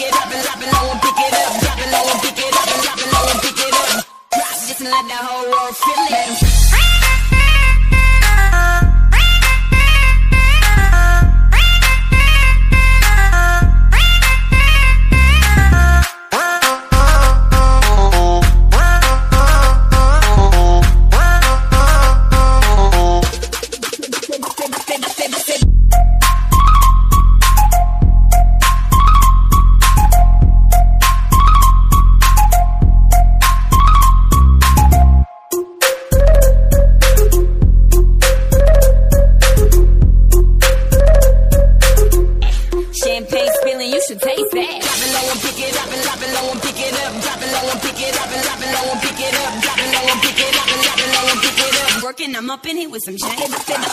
it up and drop it low and pick it up. Drop it low and pick it up and drop it low and pick it up. Drop just and let the whole world feel it. it with some shit.